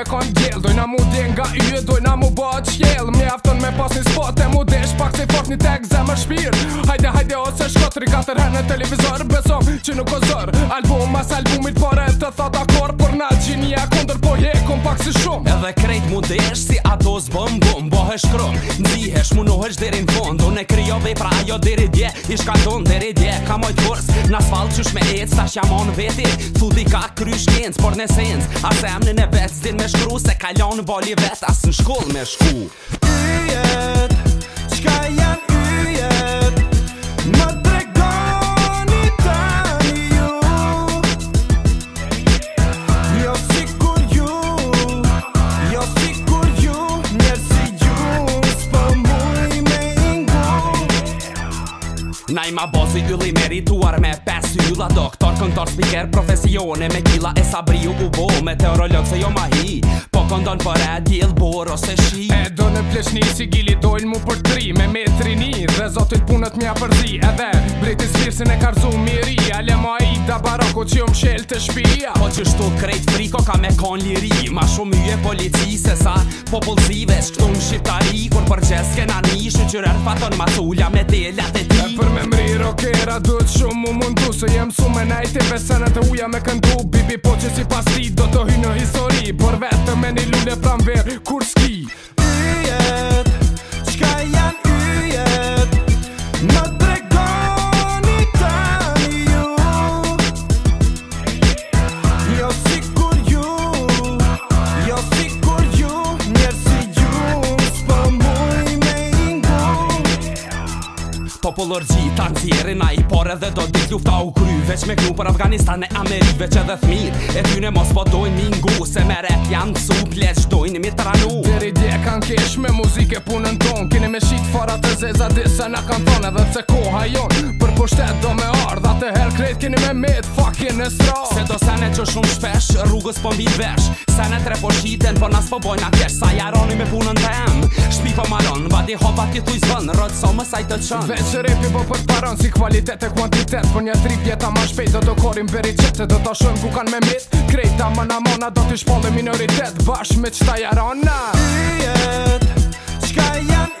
me kon gjell Dojna mu di nga yje, dojna mu bëhet qjell Mi afton me pas një spot e mu pak se fort një tek zemër shpir Hajde, hajde ose shkotri katër her në televizor Beso që nuk o album mas albumit pare të thata pak se shumë Edhe krejt mu dhe si ato zbëm bum Bohe shkrum, ndihesh mu nuhesh dheri në fund Unë e kryo dhe pra jo dheri dje I shkaton dheri dje ka moj të vërs Në asfalt qysh me ec, ta shjamon veti Thudi ka kry shkenc, por në sens, Asem në në vetë, zin me shkru Se kalon në boli vetë, asë në shkull me shku Na ima ma bosi yli merituar me pes yla Doktor, këntor, speaker, profesione me kila E sabri u bo me se jo ma hi Po këndon për e djel bor ose shi E do në pleshni si gili dojnë mu për tri Me metri një dhe zotu Shpirësin e karzu miria Le ma i da baroko që jom qelë të shpia Po që shtu krejt friko ka me kon liri Ma shumë ju e polici se sa popullzive shkëtu në shqiptari kur përgjeske kena nishu Qyre arfaton ma tulla me telat e ti E për me mri rokera dut shumë mu mundu Se jem su me najti besene të uja me këndu Bibi po që si pas ti do të hy në histori Por vetë me një lune pram verë kur s'ki popullor të cire Na i pare dhe do dit lufta u kry Veç me grun për Afganistan e Amerik Veç edhe thmir e ne mos po dojnë mingu Se me rep janë su pleç dojnë mi të ranu Dheri dje kanë kesh me muzike punën ton Kini me shit fara të zeza disa na kanë thonë Edhe pse koha jonë pushtet po do me ardh Ate her krejt kini me mit, fucking në stra Se do sene që shumë shpesh, rrugës po mbi vesh Sene tre po qiten, po nas po bojna kesh Sa jaroni me punën të em, shpi po maron Badi hopa ti thuj zvën, rëtë so më saj të qën Veqë repi po për paron, si kvalitet e kuantitet Po një tri pjeta ma shpejt, do të korim beri qete Do të shumë ku kan me mit, Krejta ta mëna mona Do t'i shpallë minoritet, Bash me qta jarona Pyjet,